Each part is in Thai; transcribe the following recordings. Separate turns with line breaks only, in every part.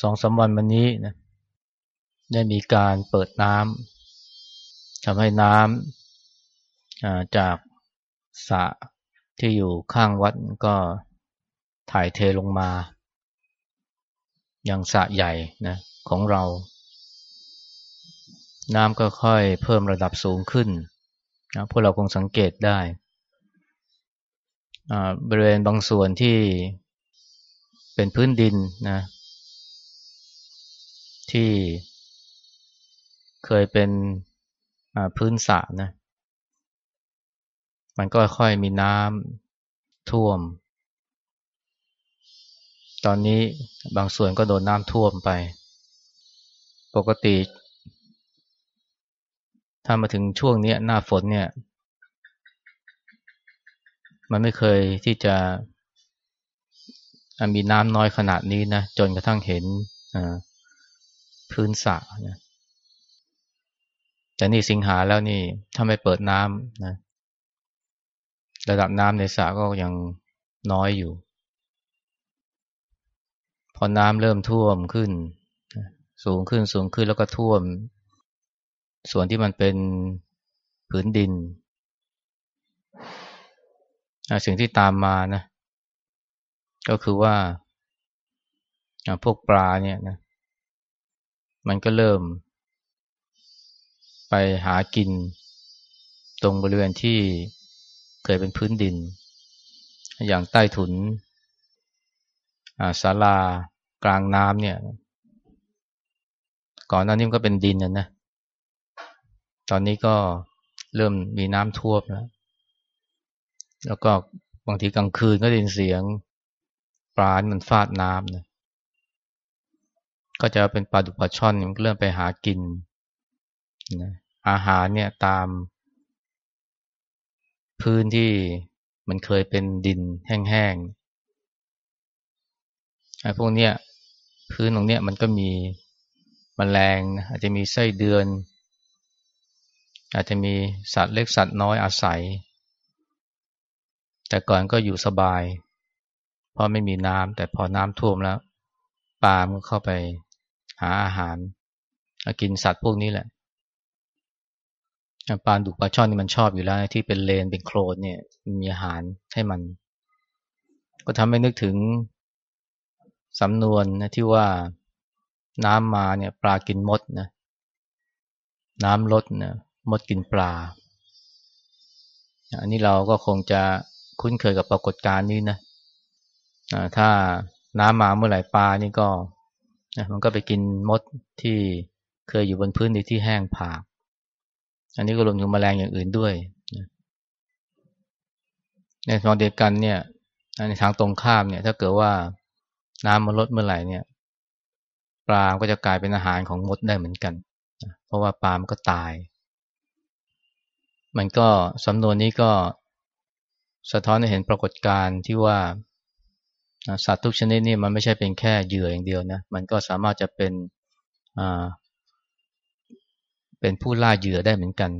สองสาวันวันนี้นะได้มีการเปิดน้ำทำให้น้ำจากสระที่อยู่ข้างวัดก็ถ่ายเทลงมาอย่างสระใหญ่นะของเรา น้ำก็ค่อยเพิ่มระดับสูงขึ้นนะพวกเราคงสังเกตได้ บริเวณบางส่วนที่เป็นพื้นดินนะ ที่เคยเป็นพื้นสระนะ มันก็ค่อยมีน้ำท่วม ตอนนี้บางส่วนก็โดนน้ำท่วมไป ปกติ ถ้ามาถึงช่วงนี้หน้าฝนเนี่ย มันไม่เคยที่จะมีน้ำน้อยขนาดนี้นะ จนกระทั่งเห็น พื้นสระนะแต่นี่สิงหาแล้วนี่ถ้าไม่เปิดน้ำนะระดับน้ำในสระก็ยังน้อยอยู่ พอน้ำเริ่มท่วมขึ้น สูงขึ้นสูงขึ้นแล้วก็ท่วม ส่วนที่มันเป็นผืนดิน สิ่งที่ตามมานะ ก็คือว่าพวกปลาเนี่ยนะ มันก็เริ่ม ไปหากิน ตรงบริเวณที่เคยเป็นพื้นดิน อย่างใต้ถุนศาลากลางน้ำเนี่ย ก่อนหน้านี้ก็เป็นดินนะนะ ตอนนี้ก็เริ่มมีน้ำท่วมแล้ว แล้วก็บางทีกลางคืนก็ได้ยินเสียงปลามันฟาดน้ำนะ ก็จะเป็นปลาดุกปลาช่อนมันก็เริ่มไปหากินนะอาหารเนี่ยตาม พื้นที่มันเคยเป็นดินแห้งๆไอ้พวกเนี้ยพื้นตรงเนี้ยมันก็มีมแมลงอาจจะมีไส้เดือน อาจจะมีสัตว์เล็กสัตว์น้อยอาศัย แต่ก่อนก็อยู่สบาย เพราะไม่มีน้ำแต่พอน้ำท่วมแล้วปลามันเข้าไป หาอาหาร กินสัตว์พวกนี้แหละปลาดุกปลาช่อนนี่มันชอบอยู่แล้ว ที่เป็นเลนเป็นโคลนเนี่ยมีอาหารให้มัน ก็ทำให้นึกถึงสำนวนนะที่ว่าน้ำมาเนี่ย ปลากินมดนะน้ำลดนะมดกินปลา อันนี้เราก็คงจะคุ้นเคยกับปรากฏการณ์นี้นะถ้าน้ำมาเมื่อไหร่ปลานี่ก็ นะมันก็ไปกินมดที่เคยอยู่บนพื้นในที่แห้งผาก อันนี้ก็รวมถึงแมลงอย่างอื่นด้วยนะในทางเดียวกันเนี่ยในทางตรงข้ามเนี่ย ถ้าเกิดว่าน้ำมันลดเมื่อไหร่เนี่ย ปลาก็จะกลายเป็นอาหารของมดได้เหมือนกันนะเพราะว่าปลามันก็ตาย มันก็สำนวนนี้ก็สะท้อนให้เห็นปรากฏการณ์ที่ว่า สัตว์ทุกชนิดนี่มันไม่ใช่เป็นแค่เหยื่ออย่างเดียวนะมันก็สามารถจะเป็นอ่าเป็นผู้ล่าเหยื่อได้เหมือนกัน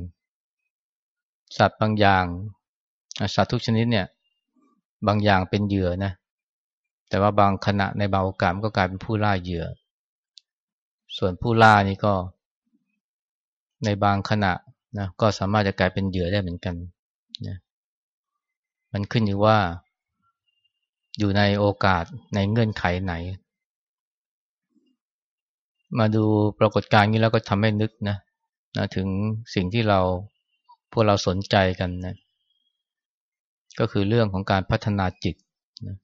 สัตว์บางอย่าง สัตว์ทุกชนิดเนี่ย บางอย่างเป็นเหยื่อนะแต่ว่าบางขณะในบางโอกาสก็กลายเป็นผู้ล่าเหยื่อ ส่วนผู้ล่านี่ก็ ในบางขณะนะก็สามารถจะกลายเป็นเหยื่อได้เหมือนกันนะมันขึ้นอยู่ว่า อยู่ในโอกาสในเงื่อนไขไหน มาดูปรากฏการณ์นี้แล้วก็ทำให้นึกนะนะถึงสิ่งที่เราพวกเราสนใจกันนะก็คือเรื่องของการพัฒนาจิตนะ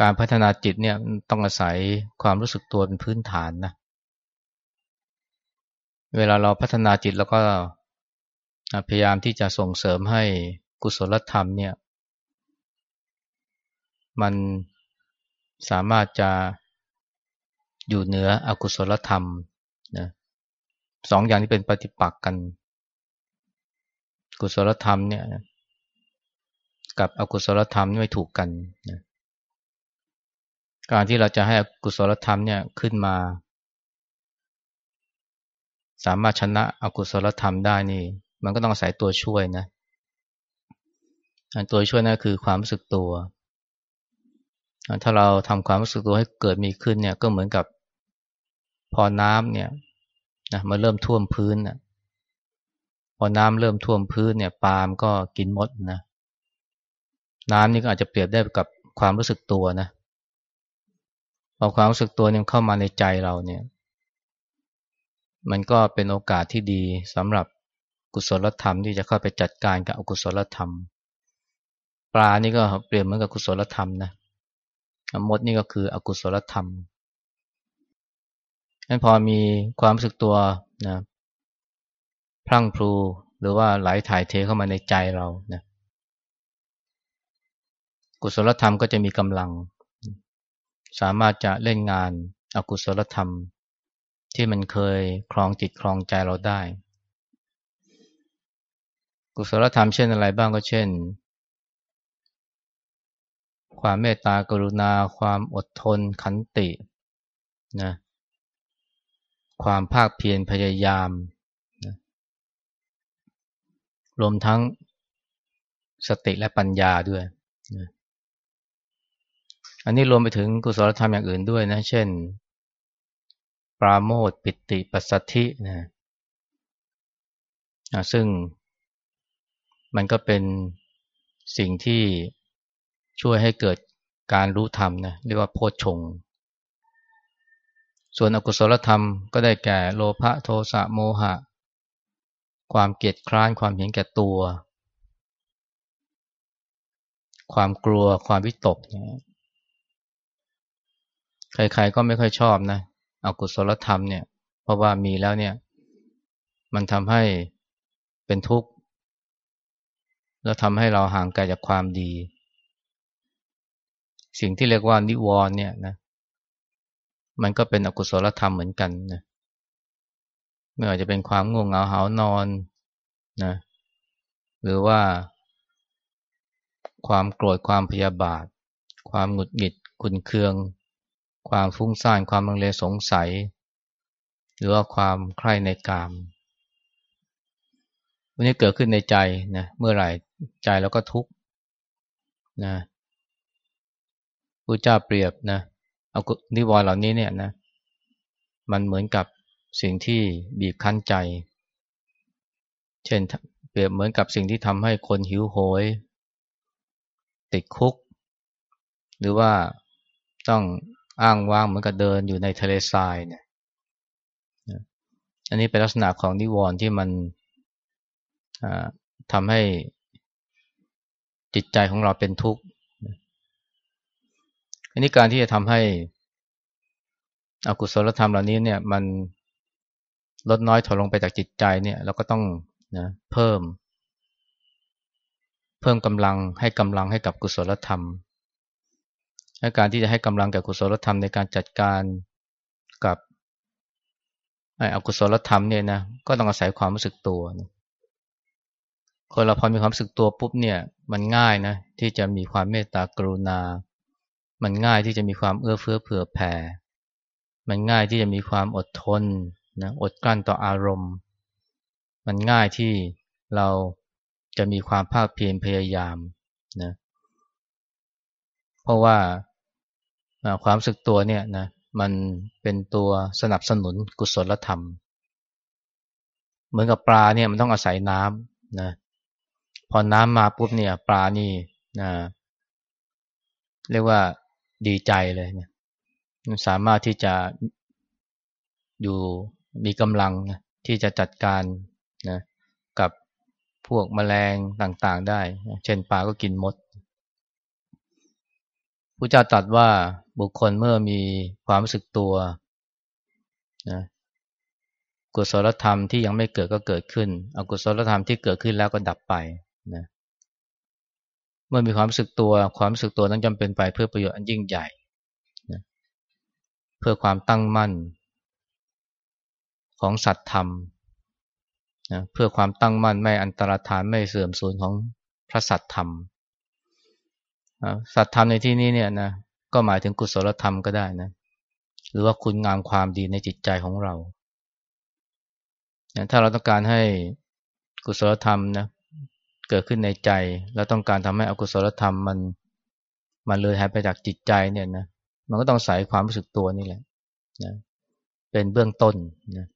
การพัฒนาจิตเนี่ยต้องอาศัยความรู้สึกตัวเป็นพื้นฐานนะเวลาเราพัฒนาจิตแล้วก็พยายามที่จะส่งเสริมให้กุศลธรรมเนี่ย มันสามารถจะอยู่เหนืออกุศลธรรมนะสองอย่างนี้เป็นปฏิปักษ์กัน กุศลธรรมเนี่ยกับอกุศลธรรมไม่ถูกกันนะการที่เราจะให้อกุศลธรรมเนี่ยขึ้นมา สามารถชนะอกุศลธรรมได้นี่ มันก็ต้องอาศัยตัวช่วยนะตัวช่วยนั่นคือความรู้สึกตัว ถ้าเราทำความรู้สึกตัวให้เกิดมีขึ้นเนี่ยก็เหมือนกับพอน้ำเนี่ยนะมาเริ่มท่วมพื้นนะพอน้ำเริ่มท่วมพื้นเนี่ย ปาล์มก็กินมดนะน้ำนี่ก็อาจจะเปรียบได้กับความรู้สึกตัวนะพอความรู้สึกตัวเนี่ยเข้ามาในใจเราเนี่ย มันก็เป็นโอกาสที่ดีสำหรับกุศลธรรมที่จะเข้าไปจัดการกับอกุศลธรรม ปลานี่ก็เปรียบเหมือนกับกุศลธรรมนะ มดนี่ก็คืออกุศลธรรมนั้นพอมีความรู้สึกตัวนะพรั่งพลูหรือว่าไหลถ่ายเทเข้ามาในใจเรานะกุศลธรรมก็จะมีกำลัง สามารถจะเล่นงานอากุศลธรรม ที่มันเคยคลองจิตคลองใจเราได้ กุศลธรรมเช่นอะไรบ้างก็เช่น ความเมตตากรุณา ความอดทนขันตินะความภาคเพียรพยายามนะรวมทั้งสติและปัญญาด้วยนะอันนี้รวมไปถึงกุศลธรรมอย่างอื่นด้วยนะ เช่น ปราโมทปิติปัสสธินะซึ่งมันก็เป็นสิ่งที่ ช่วยให้เกิดการรู้ธรรมนะเรียกว่าโพชฌงส่วนอกุศลธรรมก็ได้แก่โลภะโทสะโมหะ ความเกียดคร้านความเห็นแก่ตัว ความกลัวความวิตกใครๆก็ไม่ค่อยชอบนะอกุศลธรรมเนี่ย เพราะว่ามีแล้วเนี่ย มันทำให้เป็นทุกข์ แล้วทำให้เราห่างไกลจากความดี สิ่งที่เรียกว่านิวรณ์เนี่ยนะมันก็เป็นอกุศลธรรมเหมือนกันนะไม่ว่าจะเป็นความง่วงเหงาหานอนนะหรือว่า ความโกรธความพยาบาท ความหงุดหงิดขุนเคือง ความฟุ้งซ่านความลังเลสงสัย หรือว่าความใคร่ในกามวันนี้เกิดขึ้นในใจนะเมื่อไหร่ใจเราก็ทุกข์นะ พระเจ้าเปรียบนะเอานิวรณ์เหล่านี้เนี่ยนะมันเหมือนกับสิ่งที่บีบคั้นใจ เช่นเปรียบเหมือนกับสิ่งที่ทำให้คนหิวโหย ติดคุก หรือว่าต้องอ้างว้างเหมือนกับเดินอยู่ในทะเลทรายเนี่ยอันนี้เป็นลักษณะของนิวรณ์ที่มันทำให้จิตใจของเราเป็นทุกข์ อันนี้การที่จะทำให้อกุศลธรรมเหล่านี้เนี่ยมันลดน้อยถอยลงไปจากจิตใจเนี่ยเราก็ต้องนะเพิ่ม เพิ่มกำลังให้กำลังให้กับกุศลธรรมและการที่จะให้กำลังแก่กุศลธรรมในการจัดการกับไอ้อกุศลธรรมเนี่ยนะก็ต้องอาศัยความรู้สึกตัวนะคนเราพอมีความรู้สึกตัวปุ๊บเนี่ย มันง่ายนะที่จะมีความเมตตากรุณา มันง่ายที่จะมีความเอื้อเฟื้อเผื่อแผ่ มันง่ายที่จะมีความอดทนนะอดกลั้นต่ออารมณ์ มันง่ายที่เราจะมีความภาคเพียรพยายามนะเพราะว่าความสึกตัวเนี่ยนะมันเป็นตัวสนับสนุนกุศลธรรม เหมือนกับปลาเนี่ยมันต้องอาศัยน้ำนะพอน้ำมาปุ๊บเนี่ย ปลานี่นะเรียกว่า ดีใจเลยเนี่ยสามารถที่จะอยู่มีกำลังนะที่จะจัดการนะกับพวกมแมลงต่างๆได้ เช่นปลาก็กินมดพระเจ้าตรัสว่าบุคคลเมื่อมีความรู้สึกตัวนะกุศลธรรมที่ยังไม่เกิดก็เกิดขึ้น อกุศลธรรมที่เกิดขึ้นแล้วก็ดับไปนะ เมื่อมีความรู้สึกตัวความรู้สึกตัวนั้นจำเป็นไปเพื่อประโยชน์อันยิ่งใหญ่นะเพื่อความตั้งมั่นของสัตธรรมนะเพื่อความตั้งมั่นไม่อันตรธานไม่เสื่อมสูญของพระสัตธรรมสัตธรรมในที่นี้เนี่ยนะก็หมายถึงกุศลธรรมก็ได้นะหรือว่าคุณงามความดีในจิตใจของเรา ถ้าเราต้องการให้กุศลธรรมนะ เกิดขึ้นในใจ แล้วต้องการทำให้อกุศลธรรมมัน มันเลยหายไปจากจิตใจเนี่ยนะมันก็ต้องใส่ความรู้สึกตัวนี่แหละนะเป็นเบื้องต้นนะ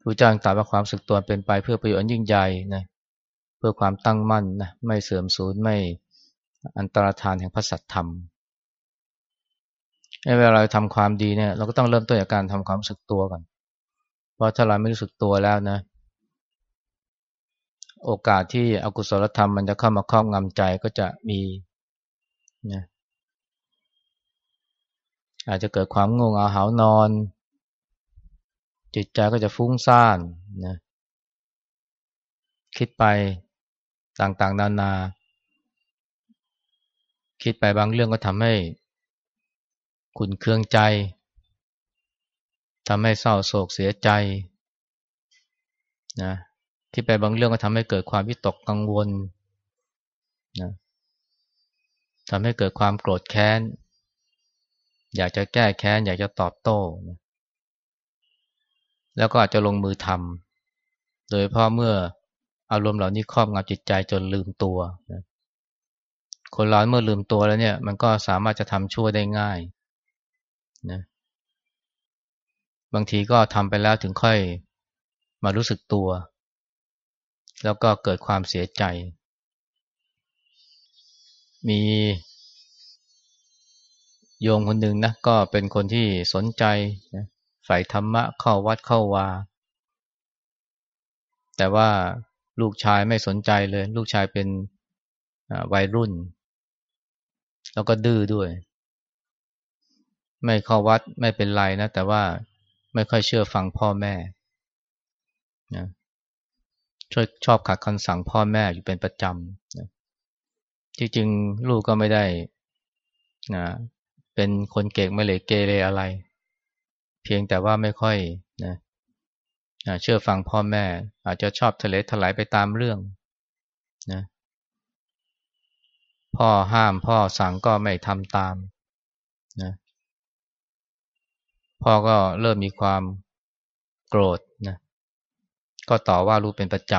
พระเจ้าตรัสว่าความสึกตัวเป็นไปเพื่อประโยชน์ยิ่งใหญ่นะเพื่อความตั้งมั่นนะไม่เสื่อมสูญไม่อันตรธานแห่งพระสัตธรรมเวลาเราทำความดีเนี่ย เราก็ต้องเริ่มต้นจากการทำความรู้สึกตัวก่อนเพราะถ้าเราไม่รู้สึกตัวแล้วนะ โอกาสที่อกุศลธรรมมันจะเข้ามาครอบงำใจก็จะมีนะอาจจะเกิดความง่วงอาหานอน จิตใจก็จะฟุ้งซ่านนะคิดไปต่างๆ นานา คิดไปบางเรื่องก็ทำให้ขุนเคืองใจทำให้เศร้าโศกเสียใจนะ คิดไปบางเรื่องก็ทำให้เกิดความวิตกกังวลนะทำให้เกิดความโกรธแค้น อยากจะแก้แค้น อยากจะตอบโต้นะแล้วก็อาจจะลงมือทำโดยเพราะเมื่ออารมณ์เหล่านี้ครอบงำจิตใจจนลืมตัวนะคนเราเมื่อลืมตัวแล้วเนี่ย มันก็สามารถจะทำชั่วได้ง่ายนะบางทีก็ทำไปแล้วถึงค่อยมารู้สึกตัว แล้วก็เกิดความเสียใจ มีโยมคนหนึ่งนะก็เป็นคนที่สนใจนะฝ่ายธรรมะเข้าวัดเข้าวา แต่ว่าลูกชายไม่สนใจเลย ลูกชายเป็นวัยรุ่น แล้วก็ดื้อด้วย ไม่เข้าวัดไม่เป็นไรนะ แต่ว่าไม่ค่อยเชื่อฟังพ่อแม่นะ ช่วยชอบขัดคำสั่งพ่อแม่อยู่เป็นประจำนะจริงๆลูกก็ไม่ได้นะเป็นคนเก่งไม่เลยเกเรอะไร เพียงแต่ว่าไม่ค่อยนะเชื่อฟังพ่อแม่ อาจจะชอบทะเลถลายไปตามเรื่องนะพ่อห้ามพ่อสั่งก็ไม่ทำตามนะพ่อก็เริ่มมีความโกรธ ก็ต่อว่าลูกเป็นประจ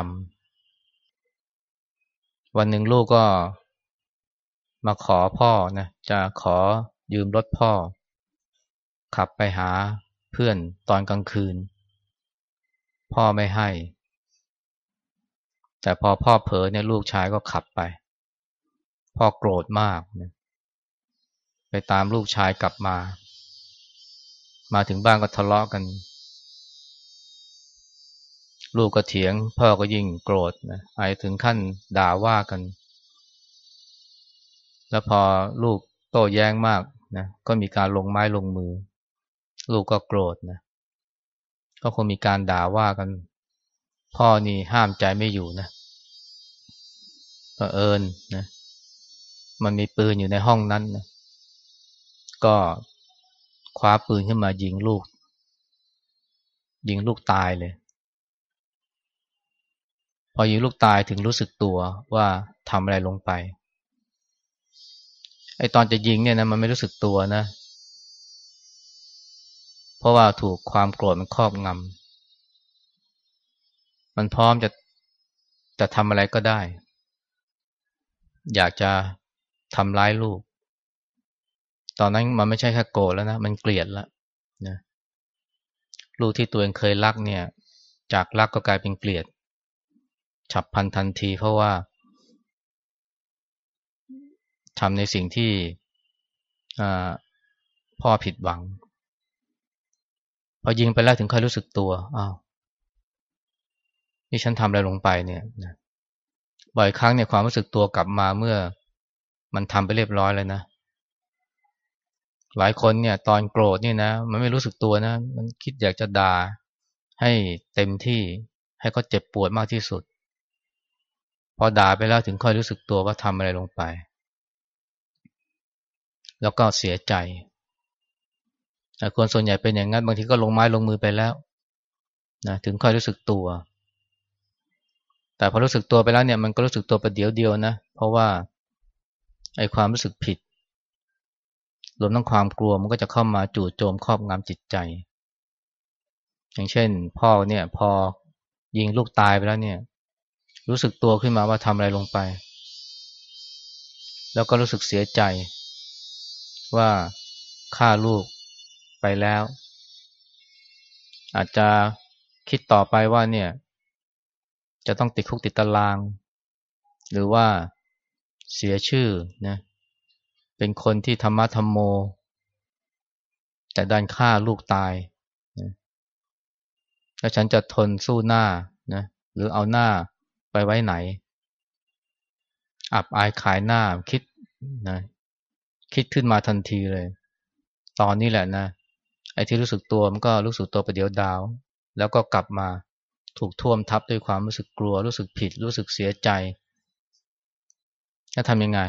ำ วันหนึ่งลูกก็มาขอพ่อนะจะขอยืมรถพ่อ ขับไปหาเพื่อนตอนกลางคืน พ่อไม่ให้ แต่พอพ่อเผลอเนี่ยลูกชายก็ขับไป พ่อโกรธมากนะไปตามลูกชายกลับมา มาถึงบ้านก็ทะเลาะกัน ลูกก็เถียง พ่อก็ยิ่งโกรธนะไอถึงขั้นด่าว่ากัน แล้วพอลูกโต้แย้งมากนะก็มีการลงไม้ลงมือ ลูกก็โกรธนะก็คงมีการด่าว่ากัน พ่อนี่ห้ามใจไม่อยู่นะเผอิญนะมันมีปืนอยู่ในห้องนั้นนะก็คว้าปืนขึ้นมายิงลูก ยิงลูกตายเลย พอยิงลูกตายถึงรู้สึกตัวว่าทำอะไรลงไปไอตอนจะยิงเนี่ยนะมันไม่รู้สึกตัวนะ เพราะว่าถูกความโกรธมันครอบงำมันพร้อมจะจะทำอะไรก็ได้ อยากจะทำร้ายลูก ตอนนั้นมันไม่ใช่แค่โกรธแล้วนะ มันเกลียดแล้วนะลูกที่ตัวเองเคยรักเนี่ย จากรักก็กลายเป็นเกลียด ฉับพันทันทีเพราะว่าทำในสิ่งที่พ่อผิดหวัง พอยิงไปแล้วถึงค่อยรู้สึกตัวอ้าวนี่ฉันทำอะไรลงไปเนี่ยนะบ่อยครั้งเนี่ยความรู้สึกตัวกลับมาเมื่อมันทำไปเรียบร้อยแล้วนะ หลายคนเนี่ย ตอนโกรธนี่นะมันไม่รู้สึกตัวนะ มันคิดอยากจะด่าให้เต็มที่ให้เขาเจ็บปวดมากที่สุด พอด่าไปแล้วถึงค่อยรู้สึกตัวว่าทำอะไรลงไป แล้วก็เสียใจคนส่วนใหญ่เป็นอย่างนั้นบางทีก็ลงไม้ลงมือไปแล้วนะถึงค่อยรู้สึกตัว แต่พอรู้สึกตัวไปแล้วเนี่ยมันก็รู้สึกตัวประเดี๋ยวเดียวนะเพราะว่าไอ้ความรู้สึกผิดรวมทั้งความกลัวมันก็จะเข้ามาจู่โจมครอบงำจิตใจ อย่างเช่น พ่อเนี่ย พอยิงลูกตายไปแล้วเนี่ย รู้สึกตัวขึ้นมาว่าทำอะไรลงไป แล้วก็รู้สึกเสียใจ ว่าฆ่าลูกไปแล้ว อาจจะคิดต่อไปว่าเนี่ย จะต้องติดคุกติดตาราง หรือว่าเสียชื่อนะเป็นคนที่ธรรมะธรรมโม แต่ดันฆ่าลูกตายนะแล้วฉันจะทนสู้หน้านะหรือเอาหน้า ไปไว้ไหน อับอายขายหน้าคิดนะคิดขึ้นมาทันทีเลย ตอนนี้แหละนะไอ้ที่รู้สึกตัวมันก็รู้สึกตัวประเดี๋ยวดาว แล้วก็กลับมาถูกท่วมทับด้วยความรู้สึกกลัว รู้สึกผิด รู้สึกเสียใจจะทำยังไง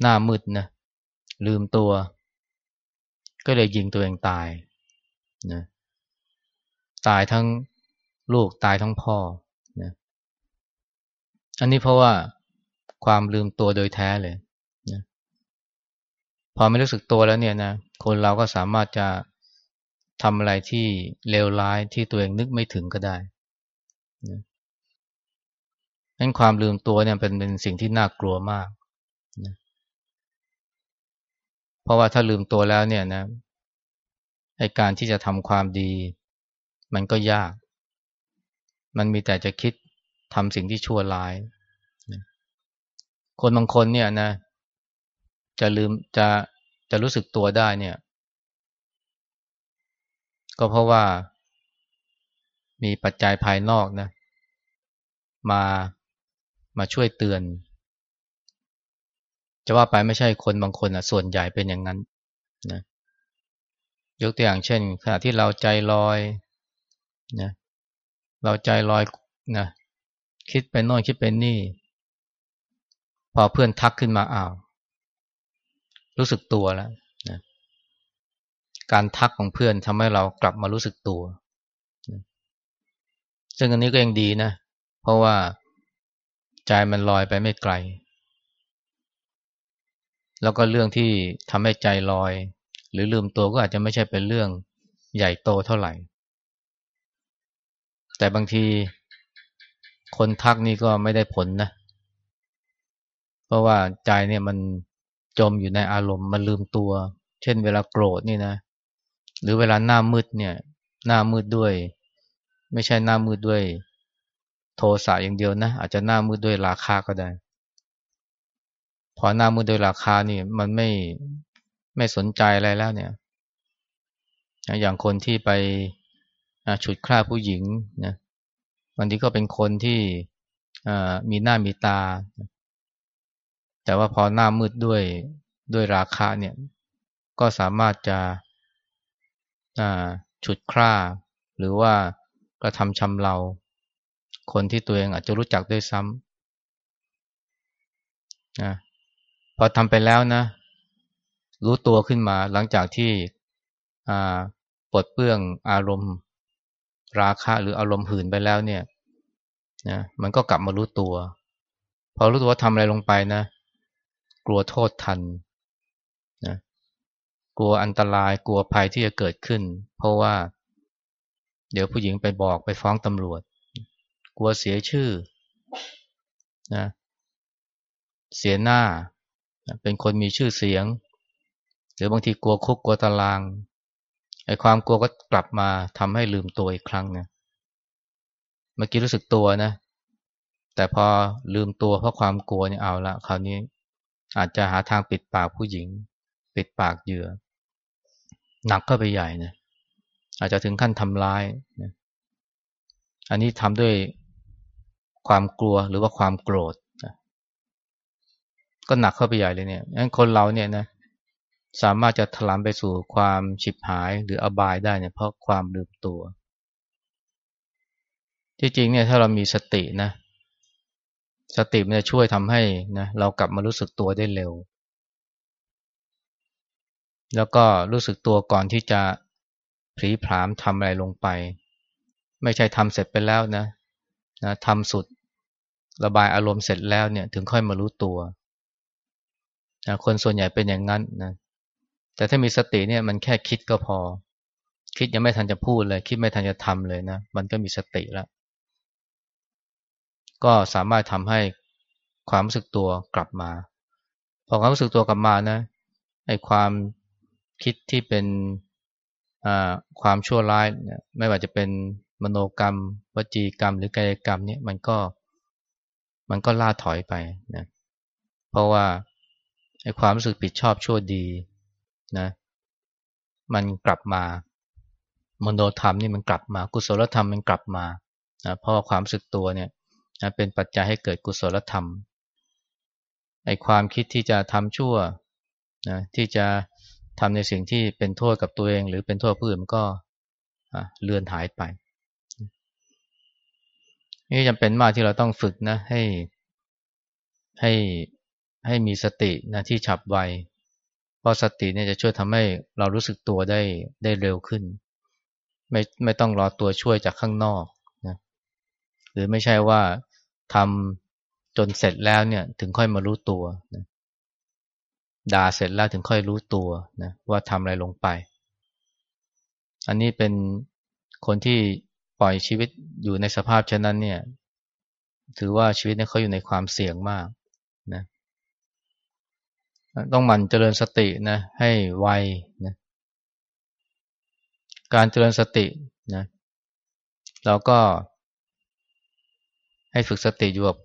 หน้ามืดนะลืมตัว ก็เลยยิงตัวเองตายนะตายทั้ง ลูกตายทั้งพ่อนะอันนี้เพราะว่าความลืมตัวโดยแท้เลยนะพอไม่รู้สึกตัวแล้วเนี่ยนะคนเราก็สามารถจะทำอะไรที่เลวร้ายที่ตัวเองนึกไม่ถึงก็ได้นะนั้นความลืมตัวเนี่ยเป็นเป็นสิ่งที่น่ากลัวมากนะเพราะว่าถ้าลืมตัวแล้วเนี่ยนะไอการที่จะทำความดี มันก็ยาก มันมีแต่จะคิดทำสิ่งที่ชั่วร้าย คนบางคนเนี่ยนะ จะลืมจะจะรู้สึกตัวได้เนี่ย ก็เพราะว่ามีปัจจัยภายนอกนะ มามาช่วยเตือน จะว่าไปไม่ใช่คนบางคนอะส่วนใหญ่เป็นอย่างนั้นนะยกตัวอย่างเช่นขณะที่เราใจลอยนะ เราใจลอยนะคิดไปโน่นคิดไปนี่ พอเพื่อนทักขึ้นมาอ้าว รู้สึกตัวแล้วนะการทักของเพื่อนทำให้เรากลับมารู้สึกตัวนะซึ่งอันนี้ก็ยังดีนะ เพราะว่าใจมันลอยไปไม่ไกล แล้วก็เรื่องที่ทำให้ใจลอย หรือลืมตัวก็อาจจะไม่ใช่เป็นเรื่องใหญ่โตเท่าไหร่ แต่บางทีคนทักนี่ก็ไม่ได้ผลนะ เพราะว่าใจเนี่ยมันจมอยู่ในอารมณ์มันลืมตัว เช่นเวลาโกรธนี่นะ หรือเวลาหน้ามืดเนี่ย หน้ามืดด้วย ไม่ใช่หน้ามืดด้วย โทสะอย่างเดียวนะ อาจจะหน้ามืดด้วยราคาก็ได้ พอหน้ามืดด้วยราคานี่มันไม่ไม่สนใจอะไรแล้วเนี่ย อย่างคนที่ไป ฉุดฆ่าผู้หญิงนะบางทีก็เป็นคนที่มีหน้ามีตา แต่ว่าพอหน้ามืดด้วยด้วยราคาเนี่ย ก็สามารถจะฉุดฆ่า หรือว่ากระทำชำเราคนที่ตัวเองอาจจะรู้จักด้วยซ้ำนะพอทำไปแล้วนะ รู้ตัวขึ้นมาหลังจากที่ปลดเปื้องอารมณ์ ราคะหรืออารมณ์หื่นไปแล้วเนี่ยนะมันก็กลับมารู้ตัว พอรู้ตัวว่าทำอะไรลงไปนะ กลัวโทษทันนะกลัวอันตรายกลัวภัยที่จะเกิดขึ้น เพราะว่า เดี๋ยวผู้หญิงไปบอกไปฟ้องตำรวจ กลัวเสียชื่อนะเสียหน้า เป็นคนมีชื่อเสียง หรือบางทีกลัวคุกกลัวตาราง ไอ้ความกลัวก็กลับมาทำให้ลืมตัวอีกครั้งนะเมื่อกี้รู้สึกตัวนะ แต่พอลืมตัวเพราะความกลัวเนี่ยเอาละคราวนี้ อาจจะหาทางปิดปากผู้หญิง ปิดปากเหยื่อหนักก็ไปใหญ่นะอาจจะถึงขั้นทำร้ายนะอันนี้ทำด้วยความกลัวหรือว่าความโกรธก็หนักเข้าไปใหญ่เลยเนี่ยงั้นคนเราเนี่ยนะ สามารถจะถลำไปสู่ความฉิบหายหรืออบายได้เนี่ยเพราะความลืมตัวจที่จริงเนี่ยถ้าเรามีสตินะ สติมันจะช่วยทำให้นะเรากลับมารู้สึกตัวได้เร็ว แล้วก็รู้สึกตัวก่อนที่จะผลีผลามทำอะไรลงไป ไม่ใช่ทำเสร็จไปแล้วนะนะทำสุดระบายอารมณ์เสร็จแล้วเนี่ยถึงค่อยมารู้ตัวนะคนส่วนใหญ่เป็นอย่างนั้นนะ แต่ถ้ามีสติเนี่ยมันแค่คิดก็พอ คิดยังไม่ทันจะพูดเลย คิดไม่ทันจะทำเลยนะ มันก็มีสติแล้ว ก็สามารถทำให้ความรู้สึกตัวกลับมา พอความรู้สึกตัวกลับมานะไอ้ความคิดที่เป็นความชั่วร้ายไม่ว่าจะเป็นมโนกรรม วจีกรรม หรือกายกรรมเนี่ยมันก็มันก็ล่าถอยไปนะเพราะว่าไอ้ความรู้สึกผิดชอบชั่วดี นะมันกลับมามโนธรรมนี่มันกลับมา กุศลธรรมมันกลับมานะเพราะความสึกตัวเนี่ยนะเป็นปัจจัยให้เกิดกุศลธรรมไอความคิดที่จะทำชั่วนะที่จะทำในสิ่งที่เป็นโทษกับตัวเอง หรือเป็นโทษผู้อื่นมันก็เลือนหายไปนี่จำเป็นมากที่เราต้องฝึกนะให้ให้ให้มีสตินะที่ฉับไว เพราะสติเนี่ยจะช่วยทำให้เรารู้สึกตัวได้ได้เร็วขึ้น ไม่ไม่ต้องรอตัวช่วยจากข้างนอกนะหรือไม่ใช่ว่าทำจนเสร็จแล้วเนี่ยถึงค่อยมารู้ตัวนะด่าเสร็จแล้วถึงค่อยรู้ตัวนะว่าทำอะไรลงไป อันนี้เป็นคนที่ปล่อยชีวิตอยู่ในสภาพเช่นนั้นเนี่ย ถือว่าชีวิตเนี่ยเขาอยู่ในความเสี่ยงมากนะ ต้องหมั่นเจริญสตินะให้ไวนะการเจริญสตินะเราก็ให้ฝึกสติอยู่กับ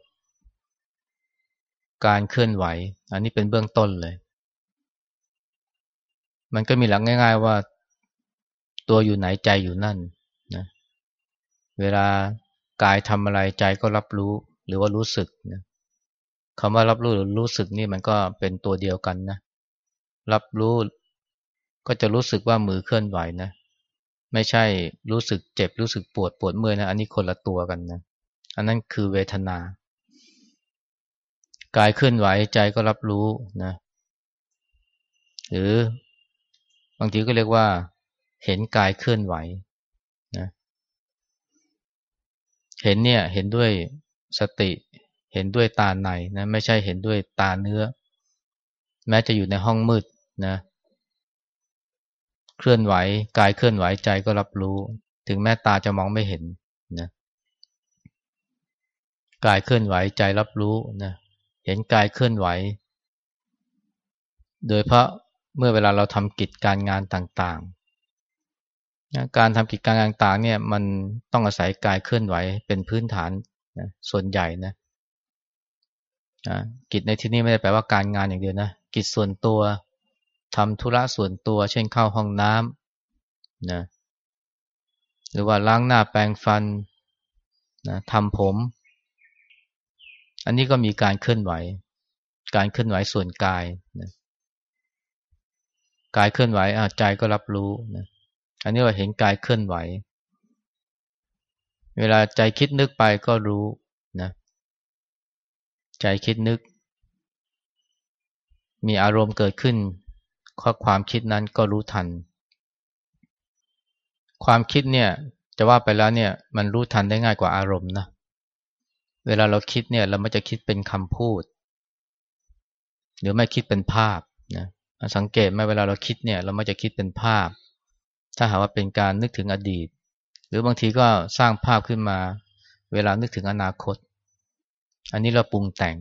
การเคลื่อนไหว อันนี้เป็นเบื้องต้นเลย มันก็มีหลักง่าย ๆว่าตัวอยู่ไหนใจอยู่นั่นนะเวลากายทำอะไรใจก็รับรู้หรือว่ารู้สึกนะ คำว่ารับรู้หรือรู้สึกนี่มันก็เป็นตัวเดียวกันนะ รับรู้ก็จะรู้สึกว่ามือเคลื่อนไหวนะ ไม่ใช่รู้สึกเจ็บรู้สึกปวดปวดเมื่อยนะ อันนี้คนละตัวกันนะ อันนั้นคือเวทนากายเคลื่อนไหวใจก็รับรู้นะ หรือบางทีก็เรียกว่า เห็นกายเคลื่อนไหวนะ เห็นเนี่ยเห็นด้วยสติ เห็นด้วยตาในนะไม่ใช่เห็นด้วยตาเนื้อ แม้จะอยู่ในห้องมืดนะเคลื่อนไหวกายเคลื่อนไหวใจก็รับรู้ ถึงแม้ตาจะมองไม่เห็นนะกายเคลื่อนไหวใจรับรู้นะเห็นกายเคลื่อนไหว โดยเพราะเมื่อเวลาเราทำกิจการงานต่างๆการทำกิจการงานต่างๆเนี่ยมันต้องอาศัยกายเคลื่อนไหวเป็นพื้นฐานนะส่วนใหญ่นะ กิจในที่นี้ไม่ได้แปลว่าการงานอย่างเดียวนะ กิจส่วนตัวทำธุระส่วนตัว เช่นเข้าห้องน้ำนะหรือว่าล้างหน้าแปรงฟันนะทำผม อันนี้ก็มีการเคลื่อนไหว การเคลื่อนไหวส่วนกายนะกายเคลื่อนไหวใจก็รับรู้นะอันนี้เราเห็นกายเคลื่อนไหว เวลาใจคิดนึกไปก็รู้นะ ใจคิดนึก มีอารมณ์เกิดขึ้นข้อความคิดนั้นก็รู้ทัน ความคิดเนี่ยจะว่าไปแล้วเนี่ยมันรู้ทันได้ง่ายกว่าอารมณ์นะเวลาเราคิดเนี่ยเราไม่จะคิดเป็นคำพูด หรือไม่คิดเป็นภาพนะสังเกตไหมเวลาเราคิดเนี่ย เราไม่จะคิดเป็นภาพ ถ้าหากว่าเป็นการนึกถึงอดีต หรือบางทีก็สร้างภาพขึ้นมา เวลานึกถึงอนาคต อันนี้เราปรุงแต่ง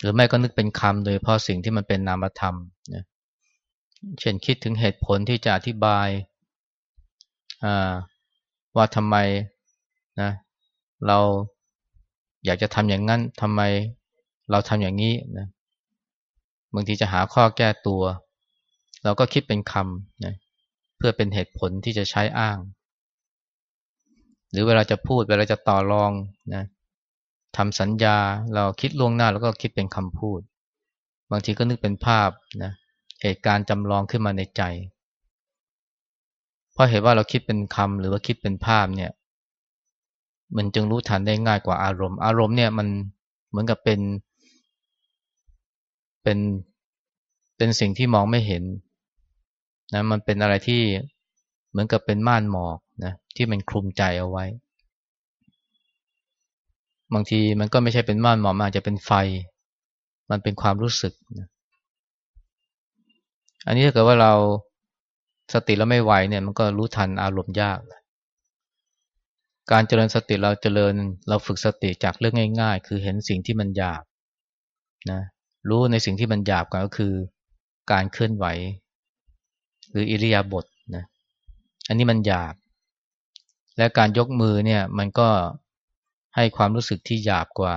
หรือไม่ก็นึกเป็นคำโดยเพราะสิ่งที่มันเป็นนามธรรมนะเช่นคิดถึงเหตุผลที่จะอธิบายว่าทำไมนะเราอยากจะทำอย่างนั้นทำไมเราทำอย่างนี้นะบางทีจะหาข้อแก้ตัว เราก็คิดเป็นคำนะเพื่อเป็นเหตุผลที่จะใช้อ้าง หรือเวลาจะพูดเวลาจะต่อรองนะ ทำสัญญาเราคิดล่วงหน้าแล้วก็คิดเป็นคำพูด บางทีก็นึกเป็นภาพนะเหตุการณ์จำลองขึ้นมาในใจ เพราะเหตุว่าเราคิดเป็นคำหรือว่าคิดเป็นภาพเนี่ย มันจึงรู้ทันได้ง่ายกว่าอารมณ์ อารมณ์เนี่ยมันเหมือนกับเป็นเป็นเป็นสิ่งที่มองไม่เห็นนะมันเป็นอะไรที่เหมือนกับเป็นม่านหมอกนะที่มันคลุมใจเอาไว้ บางทีมันก็ไม่ใช่เป็นม่านหมอกมันอาจจะเป็นไฟ มันเป็นความรู้สึกนะอันนี้ถ้าเกิดว่าเราสติแล้วไม่ไหวเนี่ย มันก็รู้ทันอารมณ์ยากการเจริญสติเราเจริญเราฝึกสติจากเรื่องง่าย ๆ คือเห็นสิ่งที่มันหยาบนะรู้ในสิ่งที่มันหยาบก็คือ การเคลื่อนไหว หรืออิริยาบถนะอันนี้มันหยาบ และการยกมือเนี่ย มันก็ ให้ความรู้สึกที่หยาบกว่า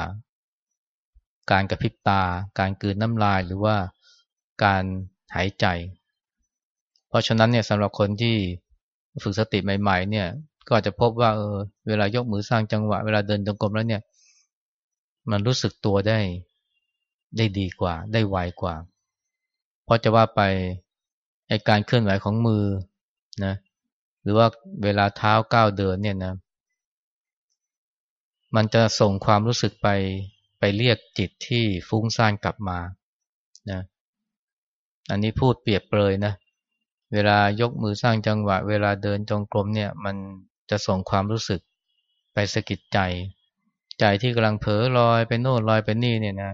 การกระพริบตา การกืนน้ำลายหรือว่าการหายใจ เพราะฉะนั้นเนี่ยสำหรับคนที่ฝึกสติใหม่ ๆ เนี่ย ก็อาจจะพบว่าเออเวลายกมือสร้างจังหวะ เวลาเดินจงกรมแล้วเนี่ย มันรู้สึกตัวได้ได้ดีกว่า ได้ไวกว่า เพราะจะว่าไปไอการเคลื่อนไหวของมือนะ หรือว่าเวลาเท้าก้าวเดินเนี่ยนะ มันจะส่งความรู้สึกไปไปเรียกจิตที่ฟุ้งซ่านกลับมานะอันนี้พูดเปรียบเปรยนะ เวลายกมือสร้างจังหวะ เวลาเดินจงกรมเนี่ย มันจะส่งความรู้สึกไปสะกิดใจ ใจที่กำลังเผลอลอยไปโน่นลอยไปนี่เนี่ยนะ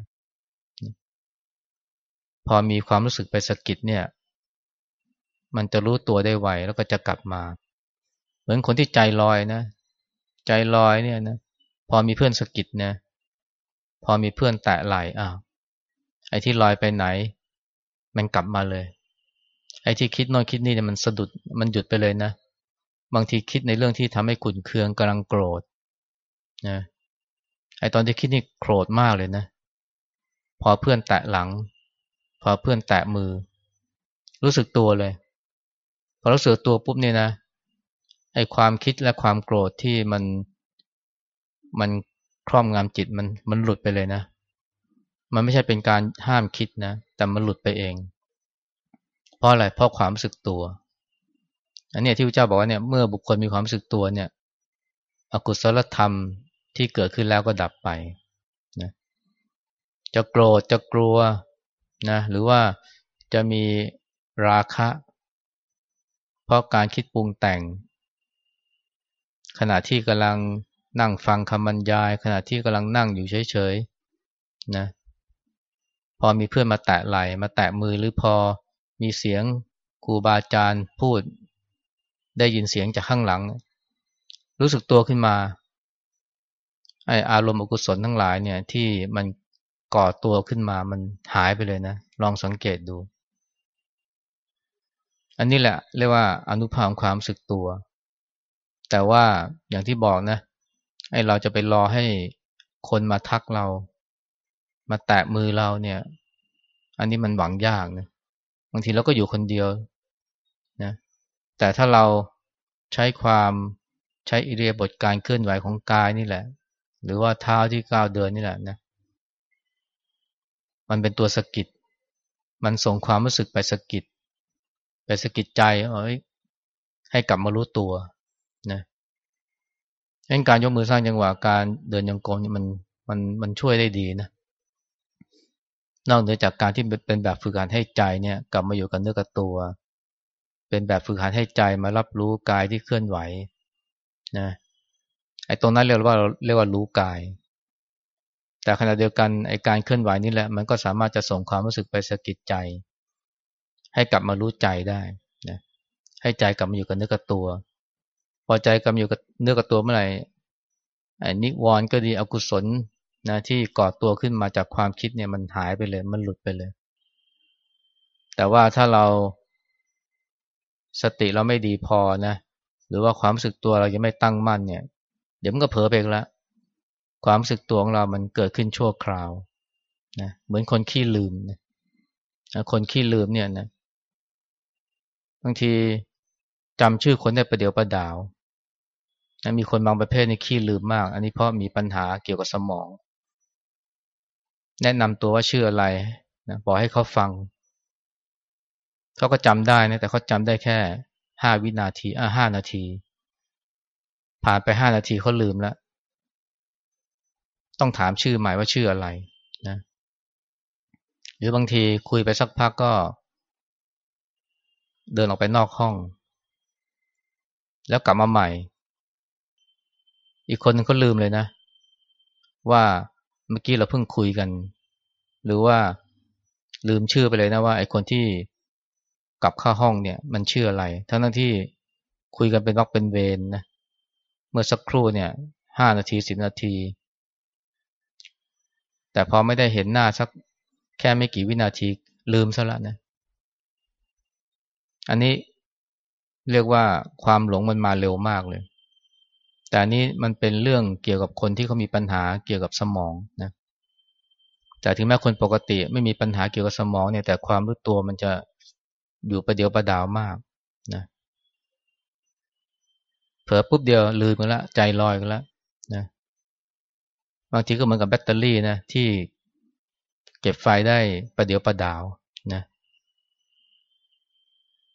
พอมีความรู้สึกไปสะกิดเนี่ย มันจะรู้ตัวได้ไวแล้วก็จะกลับมา เหมือนคนที่ใจลอยนะ ใจลอยเนี่ยนะ พอมีเพื่อนสะกิดนะ พอมีเพื่อนแตะไหลอ้าวไอ้ที่ลอยไปไหน มันกลับมาเลย ไอ้ที่คิดน่นคิดนี่เนี่ยมันสะดุดมันหยุดไปเลยนะ บางทีคิดในเรื่องที่ทำให้ขุนเคืองกำลังโกรธนะไอ้ตอนที่คิดนี่โกรธมากเลยนะ พอเพื่อนแตะหลัง พอเพื่อนแตะมือ รู้สึกตัวเลย พอรู้สึกตัวปุ๊บเนี่ยนะไอ้ความคิดและความโกรธที่มัน มันครอบงำจิตมันมันหลุดไปเลยนะ มันไม่ใช่เป็นการห้ามคิดนะ แต่มันหลุดไปเอง เพราะอะไรเพราะความรู้สึกตัว อันนี้ที่พระเจ้าบอกว่าเนี่ยเมื่อบุคคลมีความรู้สึกตัวเนี่ย อกุศลธรรมที่เกิดขึ้นแล้วก็ดับไปนะจะโกรธจะกลัวนะหรือว่าจะมีราคะ เพราะการคิดปรุงแต่ง ขณะที่กำลัง นั่งฟังคำบรรยาย ขณะที่กำลังนั่งอยู่เฉยๆนะพอมีเพื่อนมาแตะไหล่มาแตะมือหรือพอมีเสียงครูบาอาจารย์พูด ได้ยินเสียงจากข้างหลัง รู้สึกตัวขึ้นมาไออารมณ์อกุศลทั้งหลายเนี่ยที่มันก่อตัวขึ้นมามันหายไปเลยนะ ลองสังเกตดู อันนี้แหละเรียกว่าอนุภาพความสึกตัว แต่ว่าอย่างที่บอกนะ ไอเราจะไปรอให้คนมาทักเรา มาแตะมือเราเนี่ย อันนี้มันหวังยากนะบางทีเราก็อยู่คนเดียวนะแต่ถ้าเราใช้ความใช้อิเดียบทการเคลื่อนไหวของกายนี่แหละ หรือว่าเท้าที่ก้าวเดินนี่แหละนะมันเป็นตัวสกิดมันส่งความรู้สึกไปสกิดไปสกิดใจเอ้ยให้กลับมารู้ตัว ดังการยกมือสร้างจังหวะการเดินยังกรมนี่มันมันมันช่วยได้ดีนะ นอกเหนือจากการที่เป็นแบบฝึกหัดให้ใจเนี่ย กลับมาอยู่กับเนื้อกับตัว เป็นแบบฝึกหัดให้ใจมารับรู้กายที่เคลื่อนไหวนะไอ้ตรงนั้นเรียกว่าเรียกว่ารู้กาย แต่ขณะเดียวกันไอ้การเคลื่อนไหวนี่แหละ มันก็สามารถจะส่งความรู้สึกไปสะกิดใจ ให้กลับมารู้ใจได้นะให้ใจกลับมาอยู่กับเนื้อกับตัว พอใจกลับมาอยู่กับเนื้อกับตัวเมื่อไหร่นิวรณ์ก็ดีอกุศลนะที่ก่อตัวขึ้นมาจากความคิดเนี่ยมันหายไปเลย มันหลุดไปเลย แต่ว่าถ้าเราสติเราไม่ดีพอนะหรือว่าความรู้สึกตัวเรายังไม่ตั้งมั่นเนี่ย เดี๋ยวมันก็เผลอไปแล้วความรู้สึกตัวของเรามันเกิดขึ้นชั่วคราวนะเหมือนคนขี้ลืมนะคนขี้ลืมเนี่ยนะบางทีจำชื่อคนได้ประเดี๋ยวประดาว นะมีคนบางประเภทในขี้ลืมมาก อันนี้เพราะมีปัญหาเกี่ยวกับสมอง แนะนำตัวว่าชื่ออะไรนะบอกให้เขาฟัง เขาก็จำได้นะแต่เขาจำได้แค่ห้าวินาทีอ่าห้านาที ผ่านไปห้านาทีเขาลืมแล้วต้องถามชื่อใหม่ว่าชื่ออะไรนะหรือบางทีคุยไปสักพักก็ เดินออกไปนอกห้อง แล้วกลับมาใหม่ อีกคนนึงก็ลืมเลยนะ ว่าเมื่อกี้เราเพิ่งคุยกัน หรือว่าลืมชื่อไปเลยนะว่าไอ้คนที่กลับเข้าห้องเนี่ย มันชื่ออะไร ทั้งทั้งที่คุยกันเป็นวักเป็นเวรนนะเมื่อสักครู่เนี่ยห้านาทีสิบนาที แต่พอไม่ได้เห็นหน้าสักแค่ไม่กี่วินาทีลืมซะละนะ อันนี้เรียกว่าความหลงมันมาเร็วมากเลย แต่นนี้มันเป็นเรื่องเกี่ยวกับคนที่เขามีปัญหาเกี่ยวกับสมองนะแต่ถึงแม้คนปกติไม่มีปัญหาเกี่ยวกับสมองเนี่ย แต่ความรู้ตัวมันจะอยู่ประเดียวประดาวมากนะเผลอปุ๊บเดียวลืมกันละใจลอยกันละนะบางทีก็เหมือนกับแบตเตอรี่นะที่เก็บไฟได้ประเดียวประดาวนะ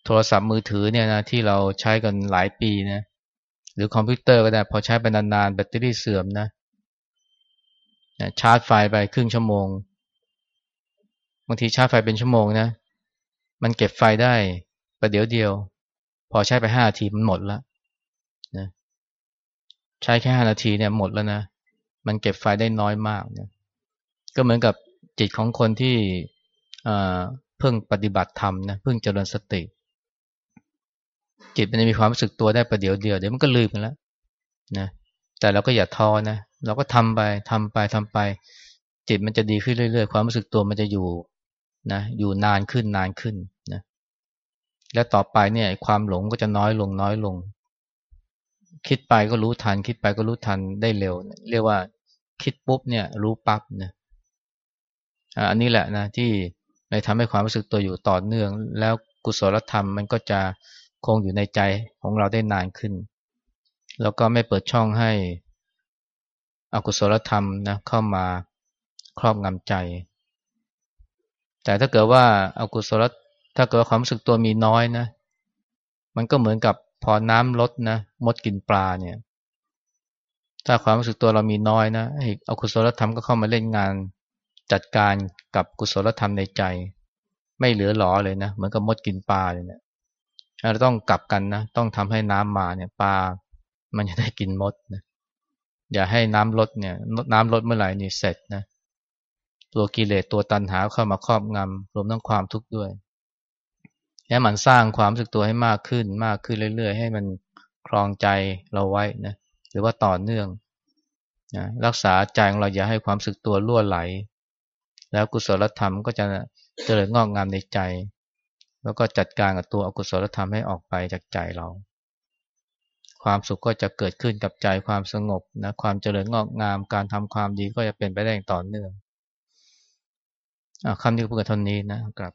โทรศัพท์มือถือเนี่ยนะที่เราใช้กันหลายปีนะ หรือคอมพิวเตอร์ก็ได้ พอใช้ไปนานๆ แบตเตอรี่เสื่อมนะชาร์จไฟไปครึ่งชั่วโมงบางทีชาร์จไฟเป็นชั่วโมงนะ มันเก็บไฟได้ประเดี๋ยวเดียว พอใช้ไปห้านาทีมันหมดแล้วนะใช้แค่ห้านาทีเนี่ยหมดแล้วนะ มันเก็บไฟได้น้อยมากนะก็เหมือนกับจิตของคนที่เพิ่งปฏิบัติธรรมนะเพิ่งเจริญสติ จิตมันจะมีความรู้สึกตัวได้ประเดี๋ยวเดียวเดี๋ยวมันก็ลืมไปแล้วนะแต่เราก็อย่าท้อนะเราก็ทำไปทำไปทำไป จิตมันจะดีขึ้นเรื่อย ๆ ความรู้สึกตัวมันจะอยู่นะอยู่นานขึ้นนานขึ้นนะและต่อไปเนี่ยความหลงก็จะน้อยลงน้อยลง คิดไปก็รู้ทัน คิดไปก็รู้ทันได้เร็ว เรียกว่า คิดปุ๊บเนี่ย รู้ปั๊บนะอันนี้แหละนะที่ในทำให้ความรู้สึกตัวอยู่ต่อเนื่อง แล้วกุศลธรรมมันก็จะ คงอยู่ในใจของเราได้นานขึ้น แล้วก็ไม่เปิดช่องให้อกุศลธรรมนะเข้ามาครอบงำใจ แต่ถ้าเกิดว่าอากุศลถ้าเกิดความรู้สึกตัวมีน้อยนะ มันก็เหมือนกับพอน้ำลดนะมดกินปลาเนี่ย ถ้าความรู้สึกตัวเรามีน้อยนะไอ้อกุศลธรรมก็เข้ามาเล่นงานจัดการกับกุศลธรรมในใจ ไม่เหลือหลอเลยนะเหมือนกับมดกินปลาเลยเนะี่ย เราต้องกลับกันนะต้องทำให้น้ำมาเนี่ยปลามันจะได้กินมดนะอย่าให้น้ำลดเนี่ย น้ำลดเมื่อไหร่นี่เสร็จนะตัวกิเลสตัวตัณหาเข้ามาครอบงำรวมทั้งความทุกข์ด้วยให้วมันสร้างความรู้สึกตัวให้มากขึ้นมากขึ้นเรื่อย ๆ ให้มันครองใจเราไว้นะหรือว่าต่อเนื่องนะรักษาใจของเราอย่าให้ความรู้สึกตัวล่วไหล แล้วกุศลธรรมก็จะเจริญงอกงามในใจ แล้วก็จัดการกับตัวอกุศลธรรมให้ออกไปจากใจเรา ความสุขก็จะเกิดขึ้นกับใจความสงบนะความเจริญงอกงามการทำความดีก็จะเป็นไปได้อย่างต่อเนื่องคำนี้ก็พูดกันเท่านี้นะครับ